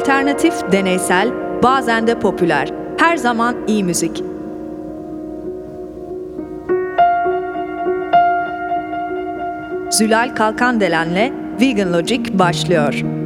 Alternatif, deneysel, bazen de popüler. Her zaman iyi müzik. Zülal Kalkandelen'le Vegan Logic başlıyor.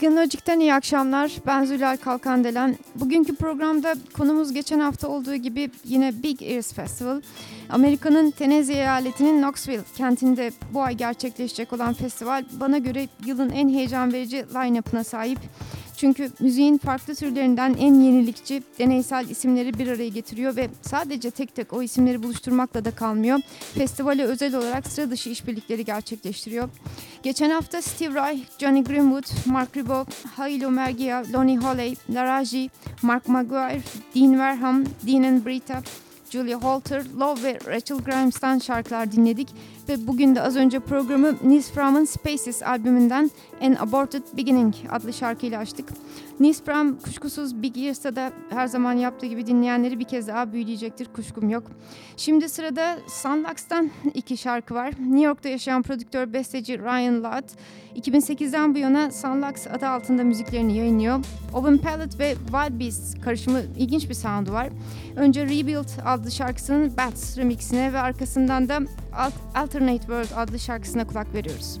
Vegan Logic'ten iyi akşamlar. Ben Zülal Kalkandelen. Bugünkü programda konumuz geçen hafta olduğu gibi yine Big Ears Festival. Amerika'nın Tennessee eyaletinin Knoxville kentinde bu ay gerçekleşecek olan festival bana göre yılın en heyecan verici line-up'ına sahip. Çünkü müziğin farklı türlerinden en yenilikçi, deneysel isimleri bir araya getiriyor ve sadece tek tek o isimleri buluşturmakla da kalmıyor. Festivale özel olarak sıra dışı işbirlikleri gerçekleştiriyor. Geçen hafta Steve Reich, Johnny Greenwood, Mark Ribot, Hailo Mergia, Lonnie Holley, Laraji, Mark Maguire, Dean Verham, Dean and Brita, Julia Holter, Love ve Rachel Grimes'tan şarkılar dinledik ve bugün de az önce programı Nils Fram'ın Spaces albümünden An Aborted Beginning adlı şarkıyla açtık. Nils Fram kuşkusuz Big Ears'ta da her zaman yaptığı gibi dinleyenleri bir kez daha büyüleyecektir kuşkum yok. Şimdi sırada Sunlux'tan iki şarkı var. New York'ta yaşayan prodüktör besteci Ryan Ladd 2008'den bu yana Sunlux adı altında müziklerini yayınlıyor. Open Palette ve Wild Beasts karışımı ilginç bir sound'u var. Önce Rebuild adlı şarkısının Bats remixine ve arkasından da Alternate World adlı şarkısına kulak veriyoruz.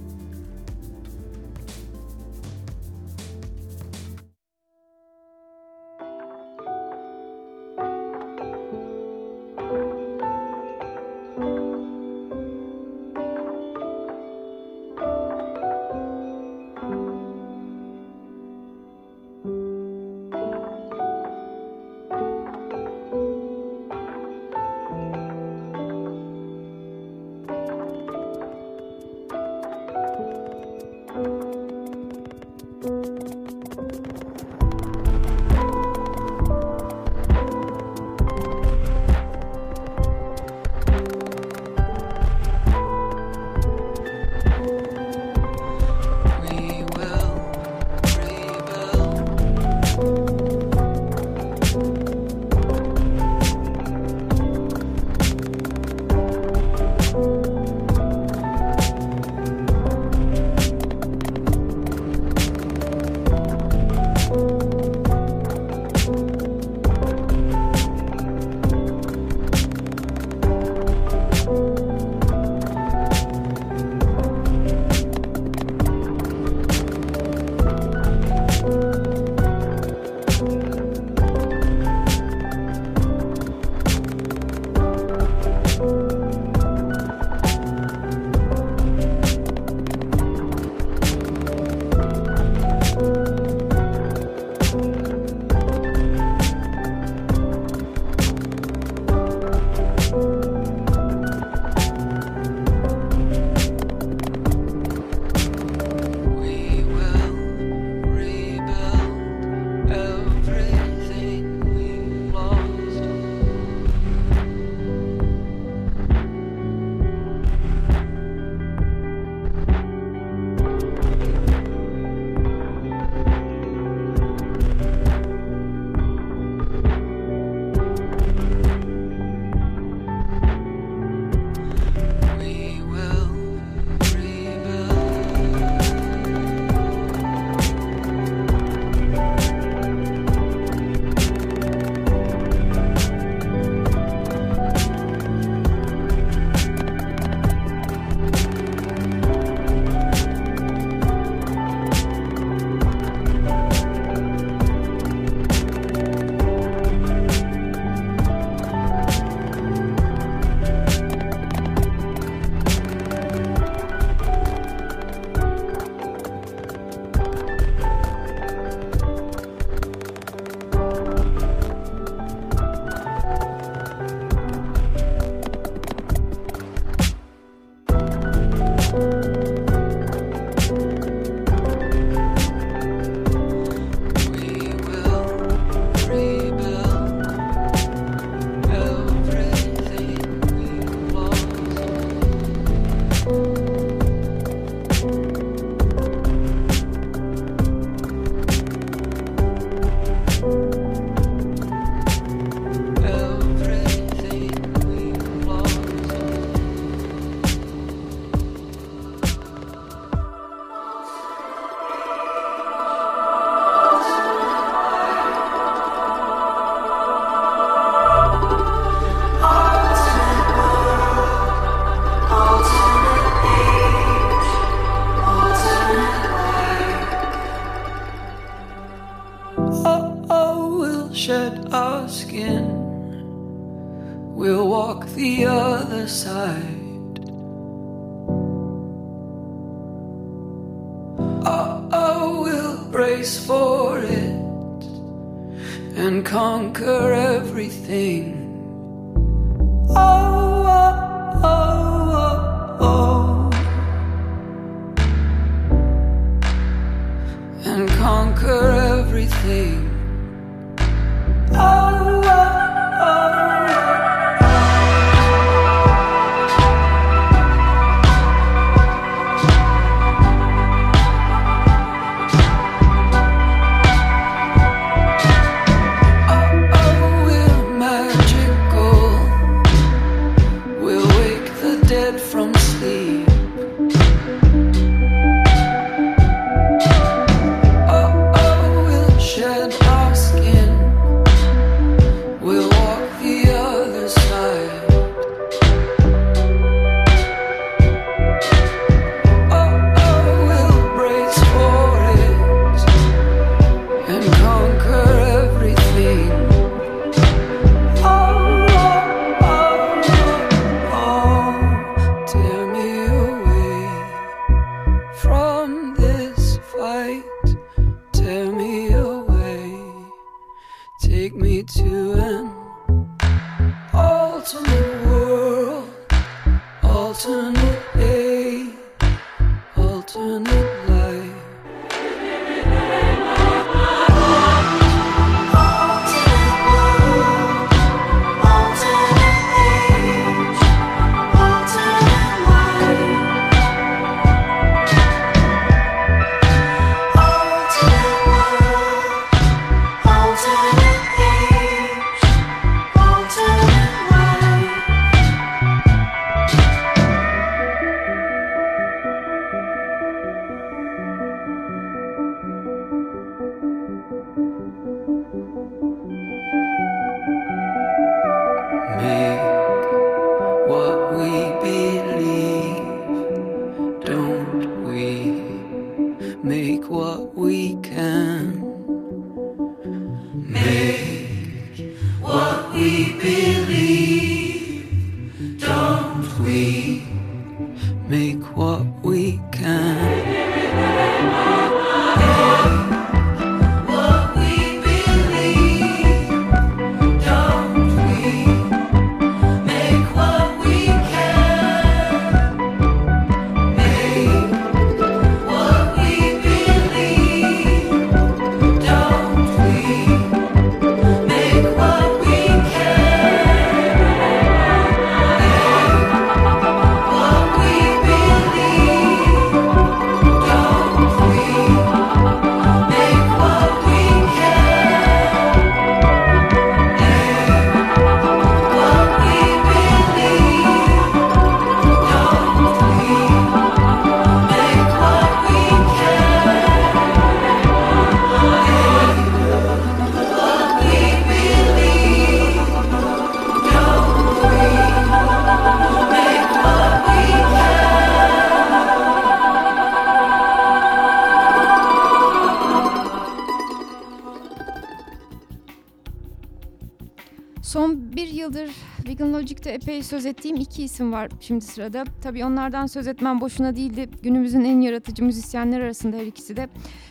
Şimdi sırada. Tabii onlardan söz etmem boşuna değildi. Günümüzün en yaratıcı müzisyenler arasında her ikisi de.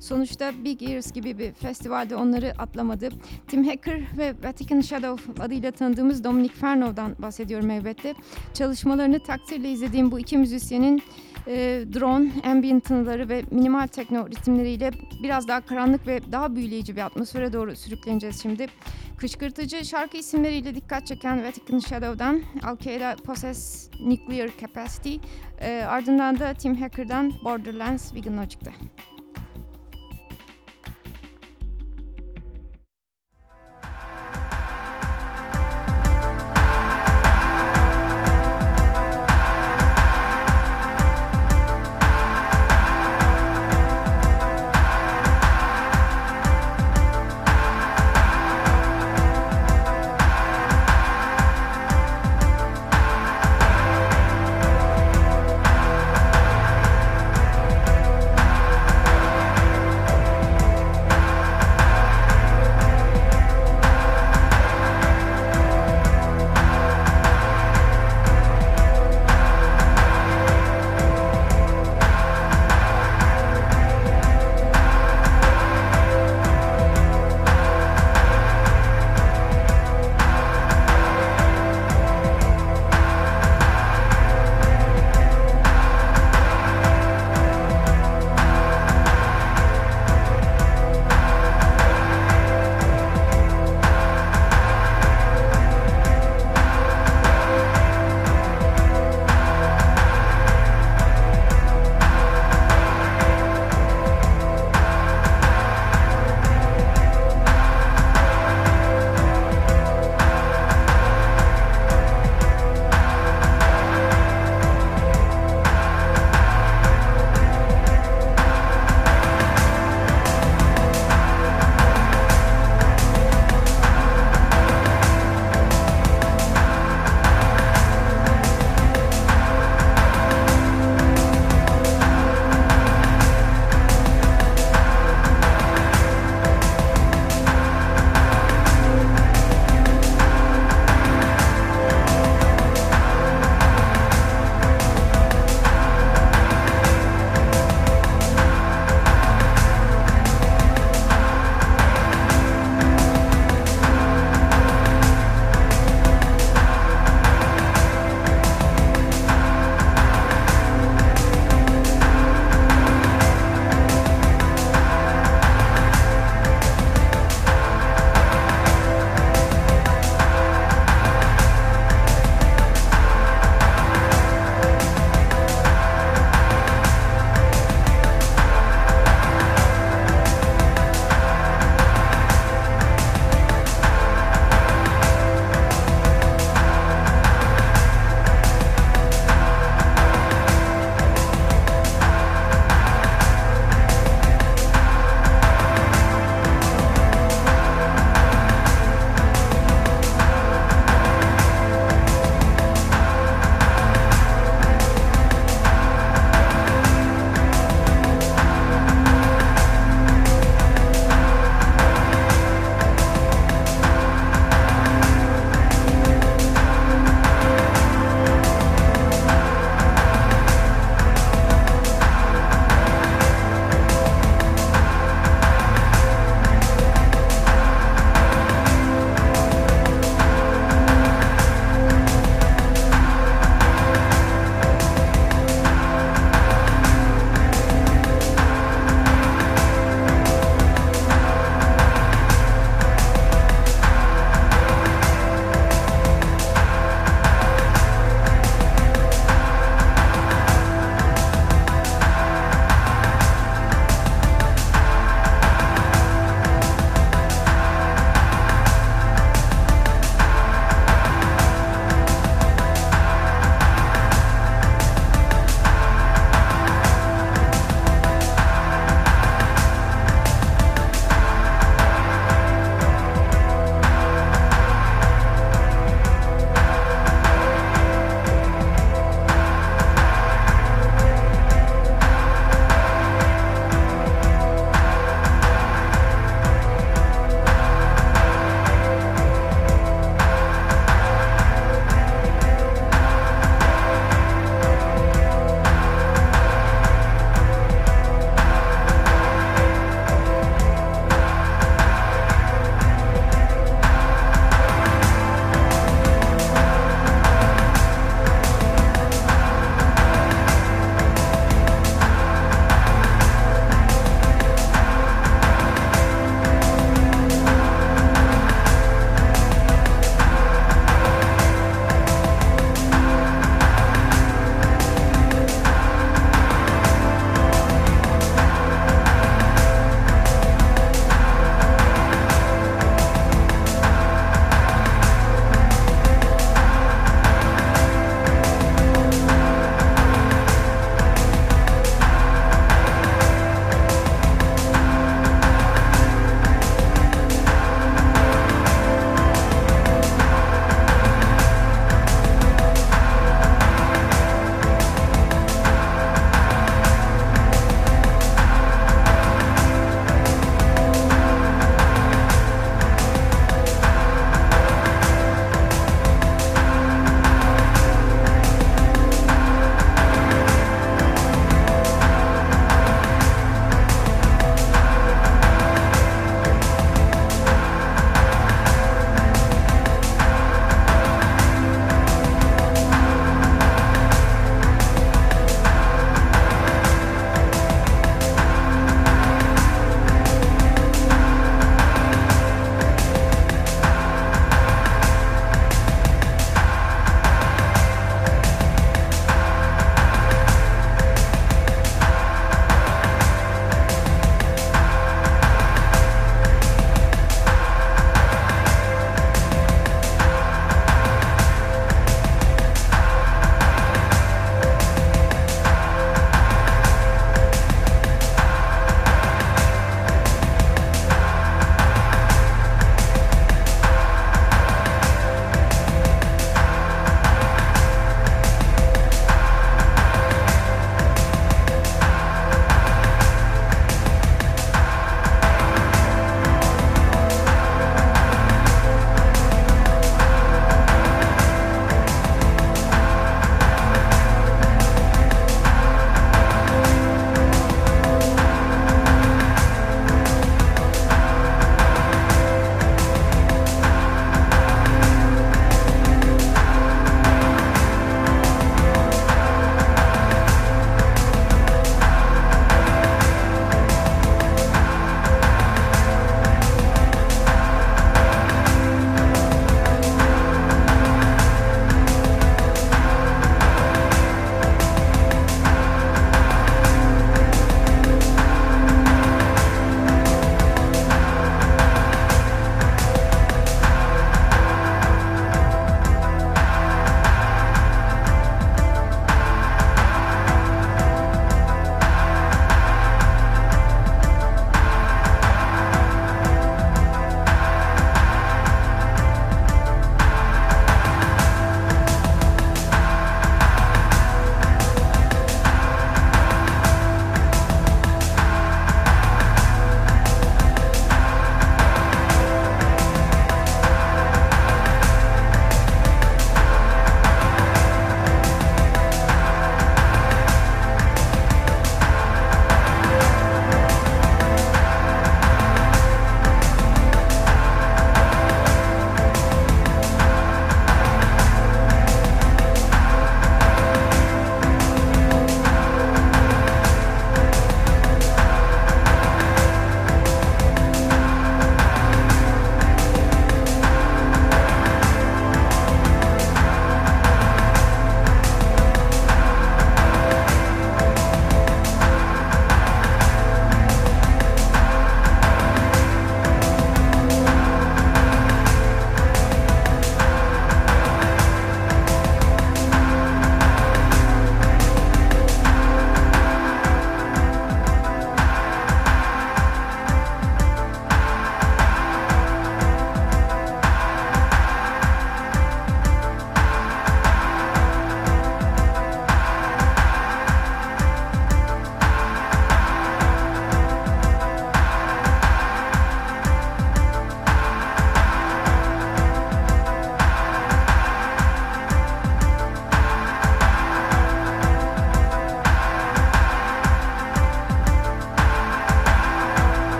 Sonuçta Big Ears gibi bir festivalde onları atlamadı. Tim Hacker ve Vatican Shadow adıyla tanıdığımız Dominic Ferno'dan bahsediyorum elbette. Çalışmalarını takdirle izlediğim bu iki müzisyenin e, drone, ambient tınıları ve minimal tekno ritimleriyle biraz daha karanlık ve daha büyüleyici bir atmosfere doğru sürükleneceğiz şimdi. Kışkırtıcı şarkı isimleriyle dikkat çeken Vatican Shadow'dan Al-Qaeda Possess Nuclear Capacity, e, ardından da Tim Hacker'dan Borderlands Vegan Logic'te.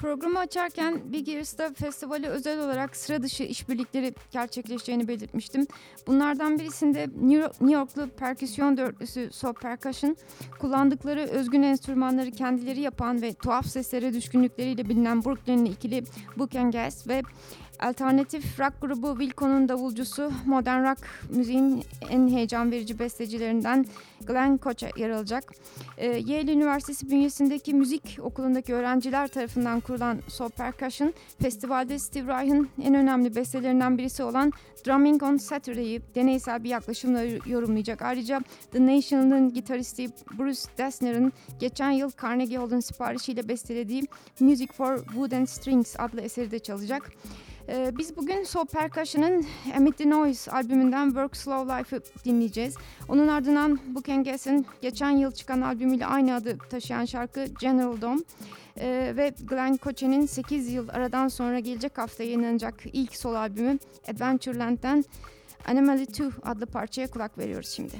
Programı açarken Big Ears'ta festivale özel olarak sıra dışı işbirlikleri gerçekleşeceğini belirtmiştim. Bunlardan birisinde New York- New Yorklu perküsyon dörtlüsü Soul Percussion kullandıkları özgün enstrümanları kendileri yapan ve tuhaf seslere düşkünlükleriyle bilinen Brooklyn'li ikili Book and Gas ve alternatif rock grubu Wilco'nun davulcusu modern rock müziğin en heyecan verici bestecilerinden Glenn Koch'a yer alacak. Ee, Yale Üniversitesi bünyesindeki müzik okulundaki öğrenciler tarafından kurulan Soul Percussion, festivalde Steve Reich'ın en önemli bestelerinden birisi olan Drumming on Saturday'ı deneysel bir yaklaşımla yorumlayacak. Ayrıca The National'ın gitaristi Bruce Dessner'ın geçen yıl Carnegie Hall'ın siparişiyle bestelediği Music for Wood and Strings adlı eseri de çalacak. Ee, biz bugün Soul Percussion'ın Amid the Noise albümünden Work Slow Life'ı dinleyeceğiz. Onun ardından Book and geçen yıl çıkan albümüyle aynı adı taşıyan şarkı General Dome ee, ve Glenn Koche'nin 8 yıl aradan sonra gelecek hafta yayınlanacak ilk sol albümü Adventureland'den Anomaly 2 adlı parçaya kulak veriyoruz şimdi.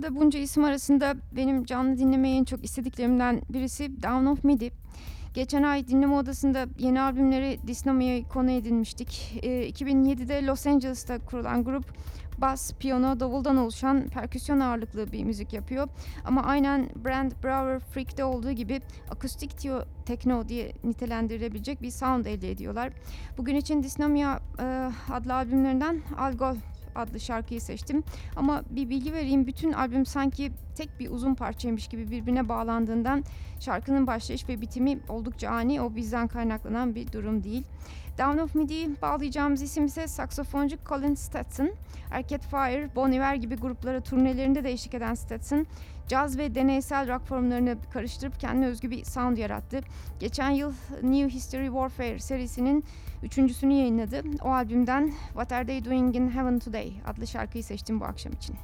Festival'da bunca isim arasında benim canlı dinlemeyi en çok istediklerimden birisi Down of Midi. Geçen ay dinleme odasında yeni albümleri Disnamia'yı konu edinmiştik. Ee, 2007'de Los Angeles'ta kurulan grup bas, piyano, davuldan oluşan perküsyon ağırlıklı bir müzik yapıyor. Ama aynen Brand Brower Freak'te olduğu gibi akustik tio tekno diye nitelendirilebilecek bir sound elde ediyorlar. Bugün için Disnamia e, adlı albümlerinden Algol adlı şarkıyı seçtim. Ama bir bilgi vereyim. Bütün albüm sanki tek bir uzun parçaymış gibi birbirine bağlandığından şarkının başlayış ve bitimi oldukça ani. O bizden kaynaklanan bir durum değil. Down of Midi'yi bağlayacağımız isim ise saksafoncu Colin Stetson. Arcade Fire, Bon Iver gibi gruplara turnelerinde de eşlik eden Stetson, caz ve deneysel rock formlarını karıştırıp kendine özgü bir sound yarattı. Geçen yıl New History Warfare serisinin üçüncüsünü yayınladı. O albümden What Are They Doing in Heaven Today adlı şarkıyı seçtim bu akşam için.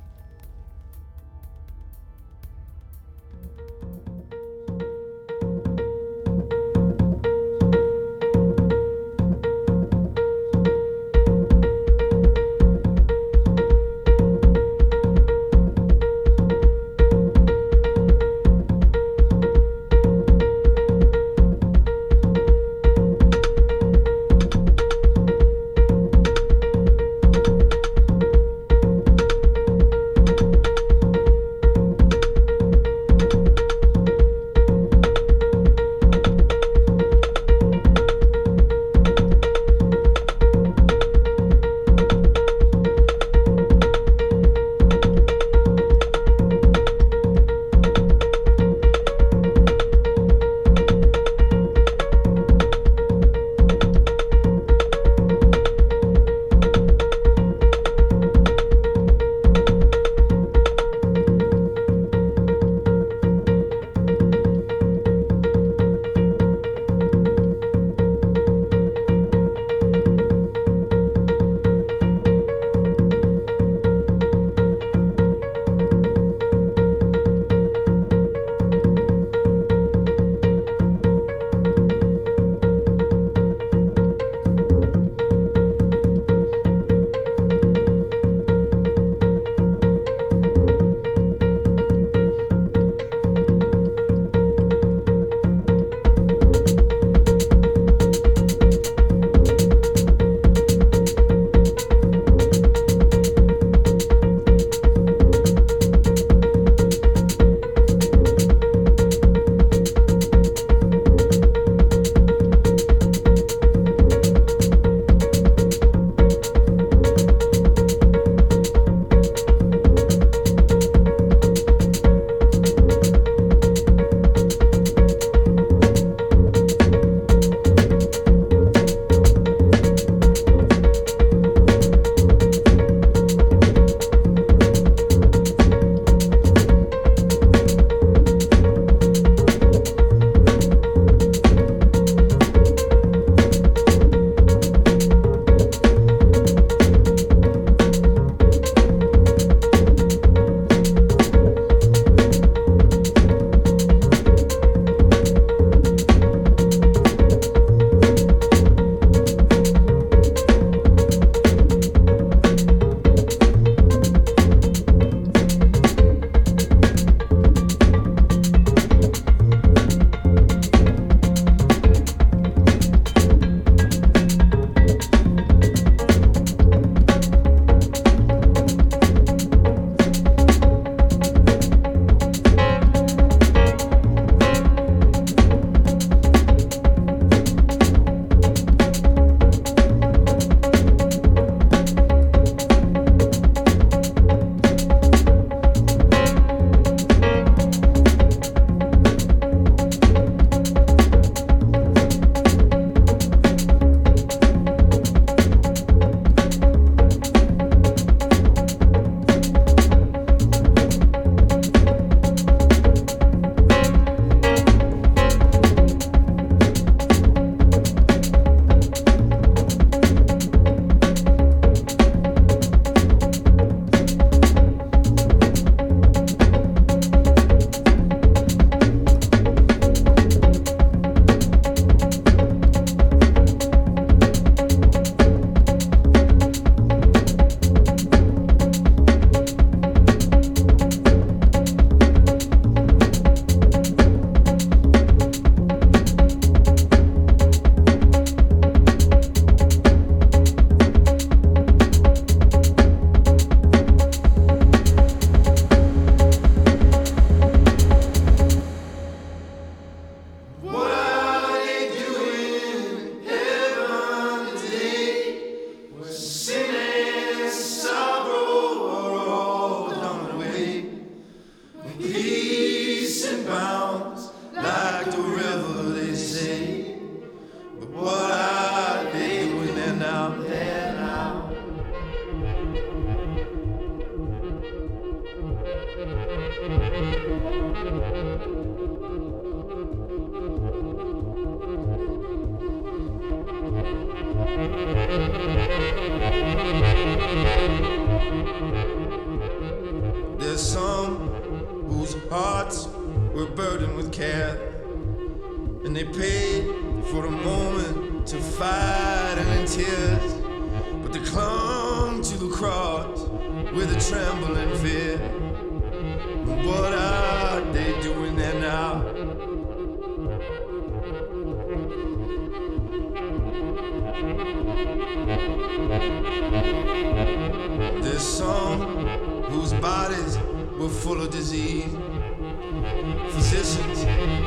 Physicians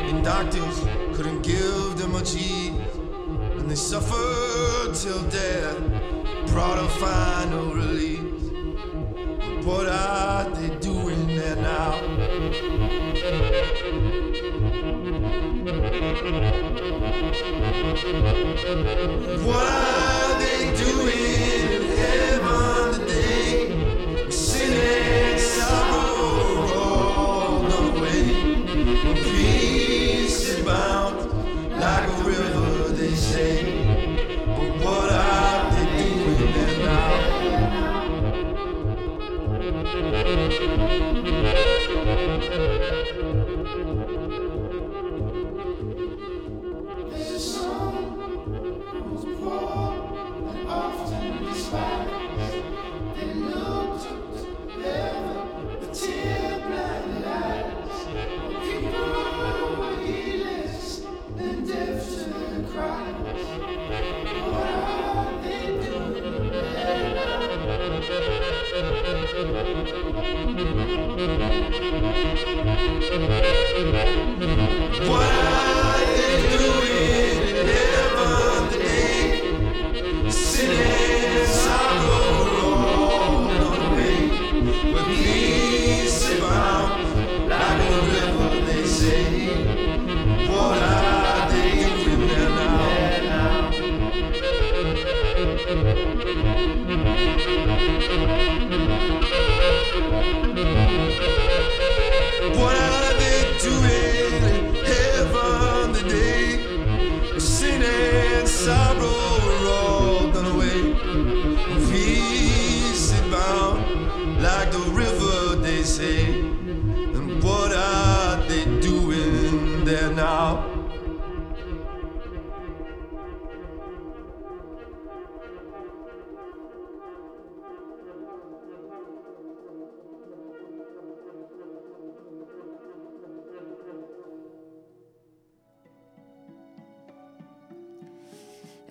and doctors couldn't give them much ease. And they suffered till death brought a final release. What are they doing there now? What are they doing in heaven today? Sin What sorrow rolled away.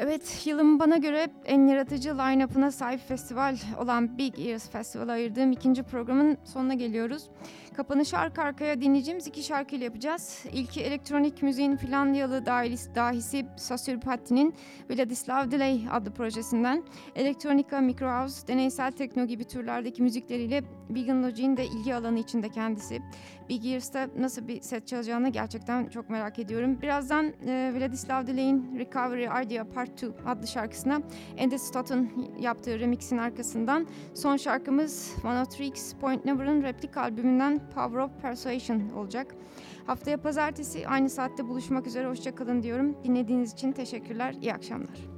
Evet, yılın bana göre en yaratıcı line-up'ına sahip festival olan Big Ears Festival'a ayırdığım ikinci programın sonuna geliyoruz. Kapanışı arka arkaya dinleyeceğimiz iki şarkıyla yapacağız. İlki elektronik müziğin Finlandiyalı dahisi, dahisi Sassurpatti'nin Vladislav Delay adlı projesinden elektronika, micro deneysel tekno gibi türlerdeki müzikleriyle Vegan Logic'in de ilgi alanı içinde kendisi. Big Ears'ta nasıl bir set çalacağını gerçekten çok merak ediyorum. Birazdan e, Vladislav Delay'in Recovery Idea Part 2 adlı şarkısına Andy Stoughton yaptığı remixin arkasından son şarkımız Monotrix Point Never'ın replika albümünden Power of Persuasion olacak. Haftaya pazartesi aynı saatte buluşmak üzere. Hoşçakalın diyorum. Dinlediğiniz için teşekkürler. İyi akşamlar.